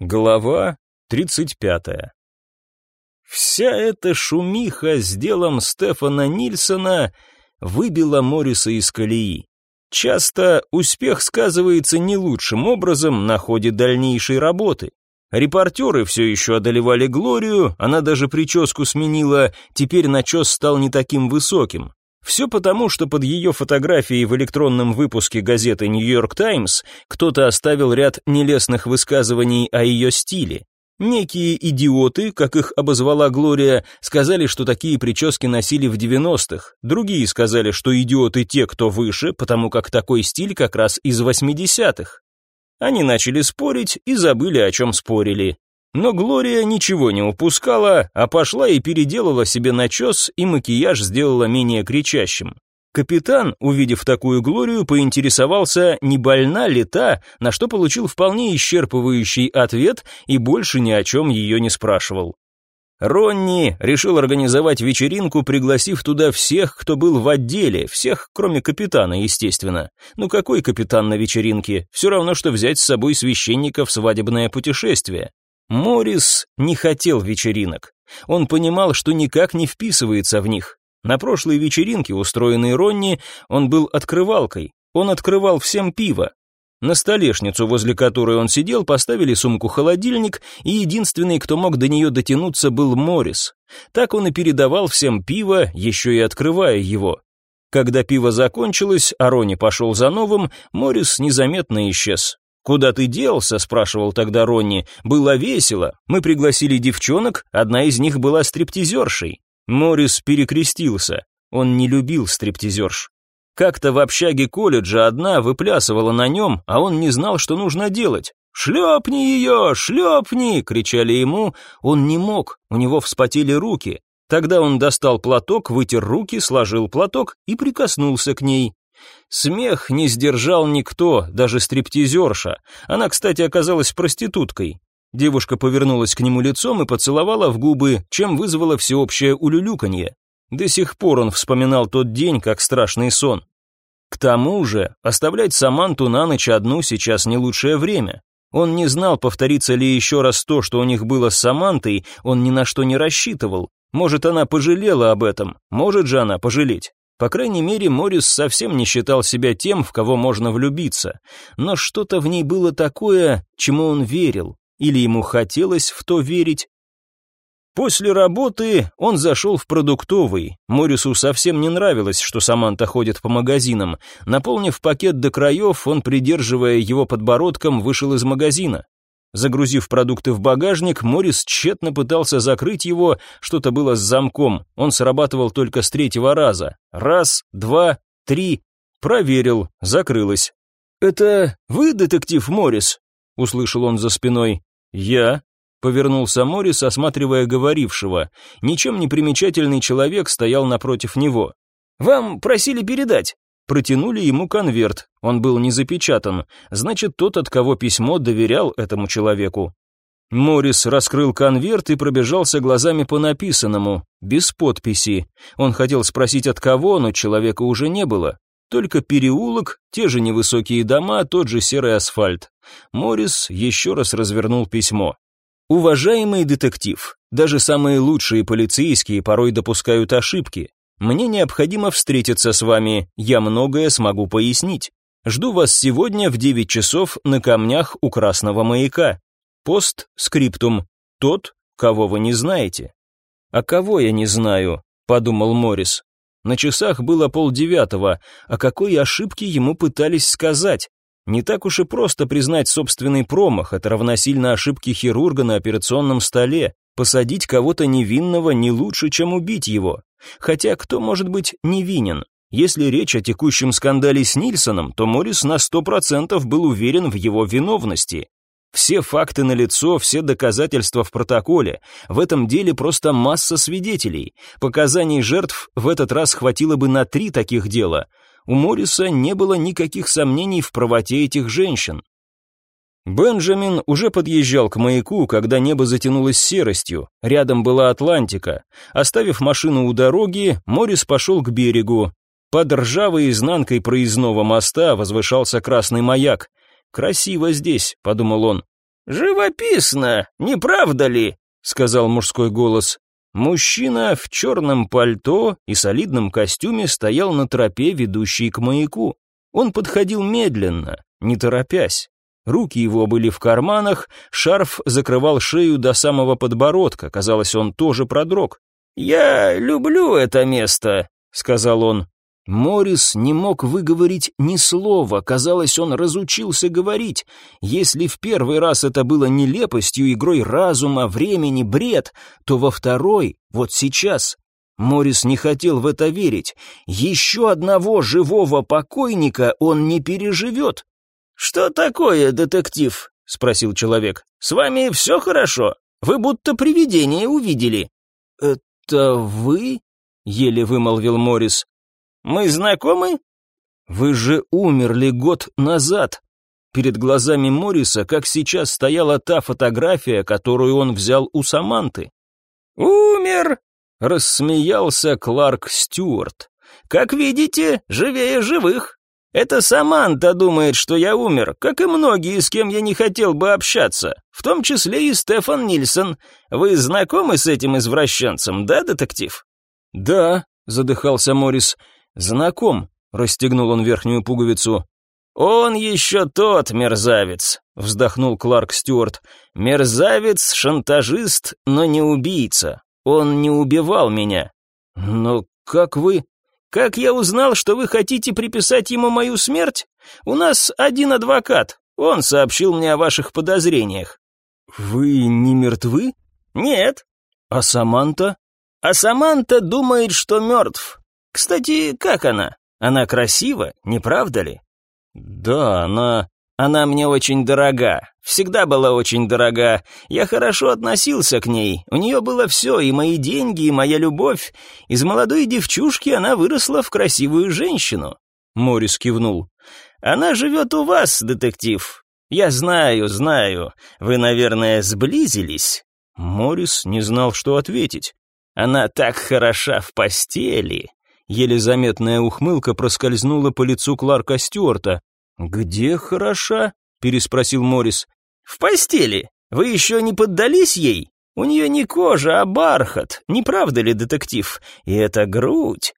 Глава 35. Вся эта шумиха с делом Стефана Нильсона выбила Морриса из колеи. Часто успех сказывается не лучшим образом на ходе дальнейшей работы. Репортеры все еще одолевали Глорию, она даже прическу сменила, теперь начес стал не таким высоким. Все потому, что под ее фотографией в электронном выпуске газеты «Нью-Йорк Таймс» кто-то оставил ряд нелестных высказываний о ее стиле. Некие идиоты, как их обозвала Глория, сказали, что такие прически носили в 90-х. Другие сказали, что идиоты те, кто выше, потому как такой стиль как раз из 80-х. Они начали спорить и забыли, о чем спорили. Но Глория ничего не упускала, а пошла и переделала себе начес, и макияж сделала менее кричащим. Капитан, увидев такую Глорию, поинтересовался, не больна ли та, на что получил вполне исчерпывающий ответ и больше ни о чем ее не спрашивал. Ронни решил организовать вечеринку, пригласив туда всех, кто был в отделе, всех, кроме капитана, естественно. Ну какой капитан на вечеринке? Все равно, что взять с собой священника в свадебное путешествие. Морис не хотел вечеринок. Он понимал, что никак не вписывается в них. На прошлой вечеринке, устроенной Ронни, он был открывалкой. Он открывал всем пиво. На столешницу, возле которой он сидел, поставили сумку-холодильник, и единственный, кто мог до нее дотянуться, был Морис. Так он и передавал всем пиво, еще и открывая его. Когда пиво закончилось, а Ронни пошел за новым, Морис незаметно исчез. «Куда ты делся?» – спрашивал тогда Ронни. «Было весело. Мы пригласили девчонок, одна из них была стриптизершей». Морис перекрестился. Он не любил стриптизерш. Как-то в общаге колледжа одна выплясывала на нем, а он не знал, что нужно делать. «Шлепни ее! Шлепни!» — кричали ему. Он не мог, у него вспотели руки. Тогда он достал платок, вытер руки, сложил платок и прикоснулся к ней. Смех не сдержал никто, даже стриптизерша. Она, кстати, оказалась проституткой. Девушка повернулась к нему лицом и поцеловала в губы, чем вызвало всеобщее улюлюканье. До сих пор он вспоминал тот день как страшный сон. К тому же, оставлять Саманту на ночь одну сейчас не лучшее время. Он не знал, повторится ли еще раз то, что у них было с Самантой, он ни на что не рассчитывал. Может, она пожалела об этом, может же она пожалеть. По крайней мере, Морис совсем не считал себя тем, в кого можно влюбиться, но что-то в ней было такое, чему он верил, или ему хотелось в то верить. После работы он зашел в продуктовый. Морису совсем не нравилось, что Саманта ходит по магазинам. Наполнив пакет до краев, он, придерживая его подбородком, вышел из магазина. Загрузив продукты в багажник, Морис тщетно пытался закрыть его, что-то было с замком. Он срабатывал только с третьего раза. Раз, два, три. Проверил, закрылось. «Это вы, детектив Морис?» — услышал он за спиной. «Я», — повернулся Морис, осматривая говорившего. Ничем не примечательный человек стоял напротив него. «Вам просили передать». Протянули ему конверт, он был не запечатан, значит, тот, от кого письмо, доверял этому человеку. Морис раскрыл конверт и пробежался глазами по написанному, без подписи. Он хотел спросить от кого, но человека уже не было. Только переулок, те же невысокие дома, тот же серый асфальт. Морис еще раз развернул письмо. Уважаемый детектив, даже самые лучшие полицейские порой допускают ошибки. Мне необходимо встретиться с вами, я многое смогу пояснить. Жду вас сегодня в 9 часов на камнях у Красного маяка. Пост скриптум. Тот, кого вы не знаете. А кого я не знаю, подумал Морис. На часах было полдевятого, о какой ошибке ему пытались сказать. Не так уж и просто признать собственный промах, это равносильно ошибке хирурга на операционном столе. Посадить кого-то невинного не лучше, чем убить его. Хотя кто может быть невинен? Если речь о текущем скандале с Нильсоном, то Моррис на сто процентов был уверен в его виновности. Все факты налицо, все доказательства в протоколе. В этом деле просто масса свидетелей. Показаний жертв в этот раз хватило бы на три таких дела. У Морриса не было никаких сомнений в правоте этих женщин. Бенджамин уже подъезжал к маяку, когда небо затянулось серостью. Рядом была Атлантика. Оставив машину у дороги, Морис пошел к берегу. Под ржавой изнанкой проездного моста возвышался красный маяк. «Красиво здесь», — подумал он. «Живописно, не правда ли?» — сказал мужской голос. Мужчина в черном пальто и солидном костюме стоял на тропе, ведущей к маяку. Он подходил медленно, не торопясь. Руки его были в карманах, шарф закрывал шею до самого подбородка, казалось, он тоже продрог. «Я люблю это место», — сказал он. Морис не мог выговорить ни слова, казалось, он разучился говорить. Если в первый раз это было нелепостью, игрой разума, времени, бред, то во второй, вот сейчас, Морис не хотел в это верить. Еще одного живого покойника он не переживет. «Что такое, детектив?» — спросил человек. «С вами все хорошо? Вы будто привидение увидели». «Это вы?» — еле вымолвил Морис. Мы знакомы? Вы же умерли год назад. Перед глазами Морриса, как сейчас, стояла та фотография, которую он взял у Саманты. «Умер!» — рассмеялся Кларк Стюарт. «Как видите, живее живых. Это Саманта думает, что я умер, как и многие, с кем я не хотел бы общаться, в том числе и Стефан Нильсон. Вы знакомы с этим извращенцем, да, детектив?» «Да», — задыхался Моррис, — «Знаком», — расстегнул он верхнюю пуговицу. «Он еще тот мерзавец», — вздохнул Кларк Стюарт. «Мерзавец, шантажист, но не убийца. Он не убивал меня». «Но как вы...» «Как я узнал, что вы хотите приписать ему мою смерть? У нас один адвокат. Он сообщил мне о ваших подозрениях». «Вы не мертвы?» «Нет». «А Саманта?» «А Саманта думает, что мертв. Кстати, как она? Она красива, не правда ли? Да, она... Она мне очень дорога. Всегда была очень дорога. Я хорошо относился к ней. У нее было все, и мои деньги, и моя любовь. Из молодой девчушки она выросла в красивую женщину. Морис кивнул. Она живет у вас, детектив. Я знаю, знаю. Вы, наверное, сблизились. Морис не знал, что ответить. Она так хороша в постели. Еле заметная ухмылка проскользнула по лицу Кларка Стюарта. «Где хороша?» — переспросил Моррис. «В постели. Вы еще не поддались ей? У нее не кожа, а бархат. Не правда ли, детектив? И это грудь.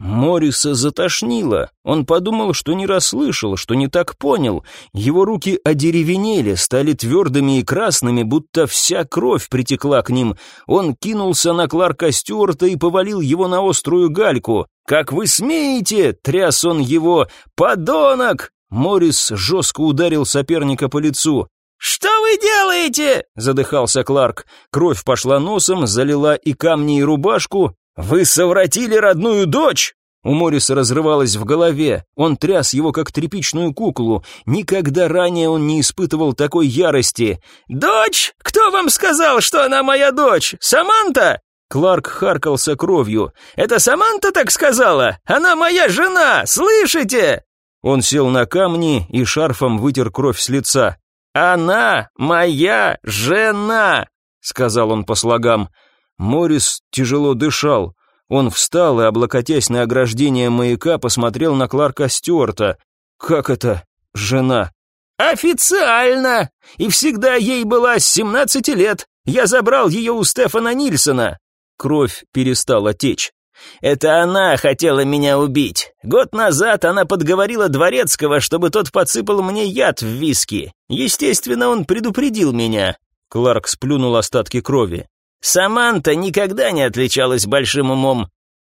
Мориса затошнило. Он подумал, что не расслышал, что не так понял. Его руки одеревенели, стали твердыми и красными, будто вся кровь притекла к ним. Он кинулся на Кларка Стюарта и повалил его на острую гальку. «Как вы смеете?» — тряс он его. «Подонок!» Морис жестко ударил соперника по лицу. «Что вы делаете?» — задыхался Кларк. Кровь пошла носом, залила и камни, и рубашку. «Вы совратили родную дочь!» У Морриса разрывалось в голове. Он тряс его, как тряпичную куклу. Никогда ранее он не испытывал такой ярости. «Дочь? Кто вам сказал, что она моя дочь? Саманта?» Кларк харкался кровью. «Это Саманта так сказала? Она моя жена, слышите?» Он сел на камни и шарфом вытер кровь с лица. «Она моя жена!» — сказал он по слогам. Морис тяжело дышал. Он встал и, облокотясь на ограждение маяка, посмотрел на Кларка Стюарта. «Как это? Жена?» «Официально! И всегда ей была с семнадцати лет. Я забрал ее у Стефана Нильсона». Кровь перестала течь. «Это она хотела меня убить. Год назад она подговорила Дворецкого, чтобы тот подсыпал мне яд в виски. Естественно, он предупредил меня». Кларк сплюнул остатки крови. Саманта никогда не отличалась большим умом.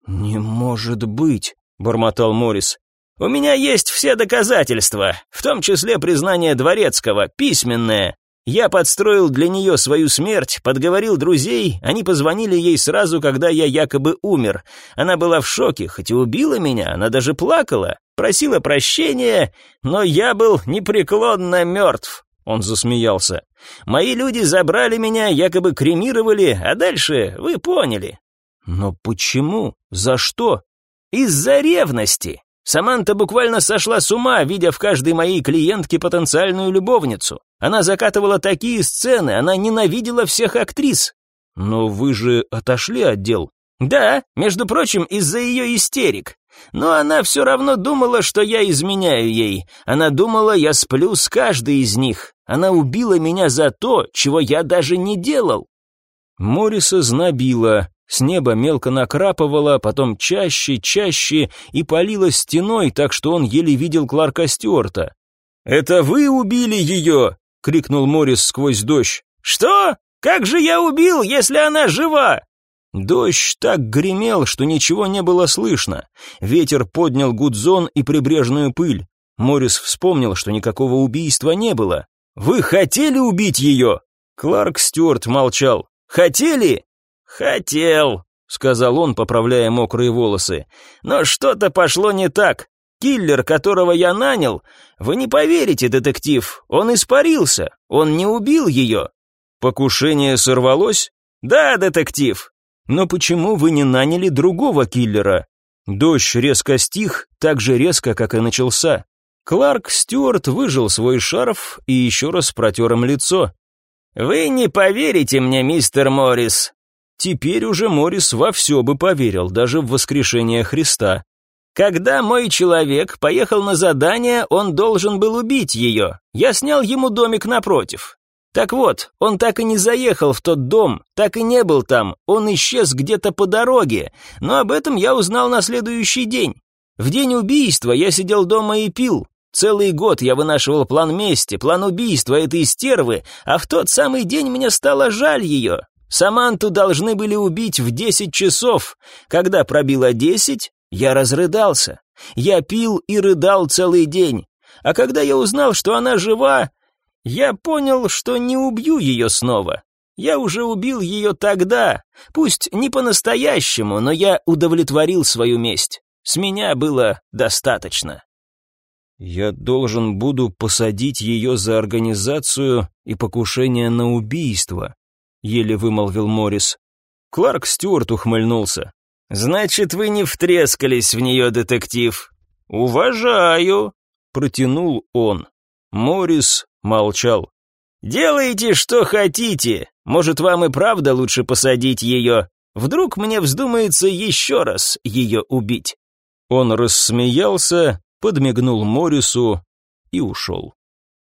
Не может быть, бормотал Морис. У меня есть все доказательства, в том числе признание дворецкого, письменное. Я подстроил для нее свою смерть, подговорил друзей, они позвонили ей сразу, когда я якобы умер. Она была в шоке, хоть и убила меня, она даже плакала, просила прощения, но я был непреклонно мертв. Он засмеялся. «Мои люди забрали меня, якобы кремировали, а дальше вы поняли». «Но почему? За что?» «Из-за ревности. Саманта буквально сошла с ума, видя в каждой моей клиентке потенциальную любовницу. Она закатывала такие сцены, она ненавидела всех актрис». «Но вы же отошли от дел». «Да, между прочим, из-за ее истерик. Но она все равно думала, что я изменяю ей. Она думала, я сплю с каждой из них. Она убила меня за то, чего я даже не делал. Морриса знобило, с неба мелко накрапывало, потом чаще, чаще и палило стеной, так что он еле видел Кларка Стюарта. «Это вы убили ее!» — крикнул Моррис сквозь дождь. «Что? Как же я убил, если она жива?» Дождь так гремел, что ничего не было слышно. Ветер поднял гудзон и прибрежную пыль. Моррис вспомнил, что никакого убийства не было. «Вы хотели убить ее?» Кларк Стюарт молчал. «Хотели?» «Хотел», — сказал он, поправляя мокрые волосы. «Но что-то пошло не так. Киллер, которого я нанял, вы не поверите, детектив, он испарился, он не убил ее». «Покушение сорвалось?» «Да, детектив». «Но почему вы не наняли другого киллера?» Дождь резко стих, так же резко, как и начался. Кларк Стюарт выжил свой шарф и еще раз протер им лицо. «Вы не поверите мне, мистер Моррис». Теперь уже Моррис во все бы поверил, даже в воскрешение Христа. Когда мой человек поехал на задание, он должен был убить ее. Я снял ему домик напротив. Так вот, он так и не заехал в тот дом, так и не был там, он исчез где-то по дороге, но об этом я узнал на следующий день. В день убийства я сидел дома и пил. Целый год я вынашивал план мести, план убийства этой стервы, а в тот самый день мне стало жаль ее. Саманту должны были убить в десять часов. Когда пробило десять, я разрыдался. Я пил и рыдал целый день. А когда я узнал, что она жива, я понял, что не убью ее снова. Я уже убил ее тогда, пусть не по-настоящему, но я удовлетворил свою месть. С меня было достаточно. Я должен буду посадить ее за организацию и покушение на убийство, еле вымолвил Моррис. Кларк Стюарт ухмыльнулся. «Значит, вы не втрескались в нее, детектив?» «Уважаю», — протянул он. Моррис молчал. «Делайте, что хотите. Может, вам и правда лучше посадить ее. Вдруг мне вздумается еще раз ее убить». Он рассмеялся, подмигнул Моррису и ушел.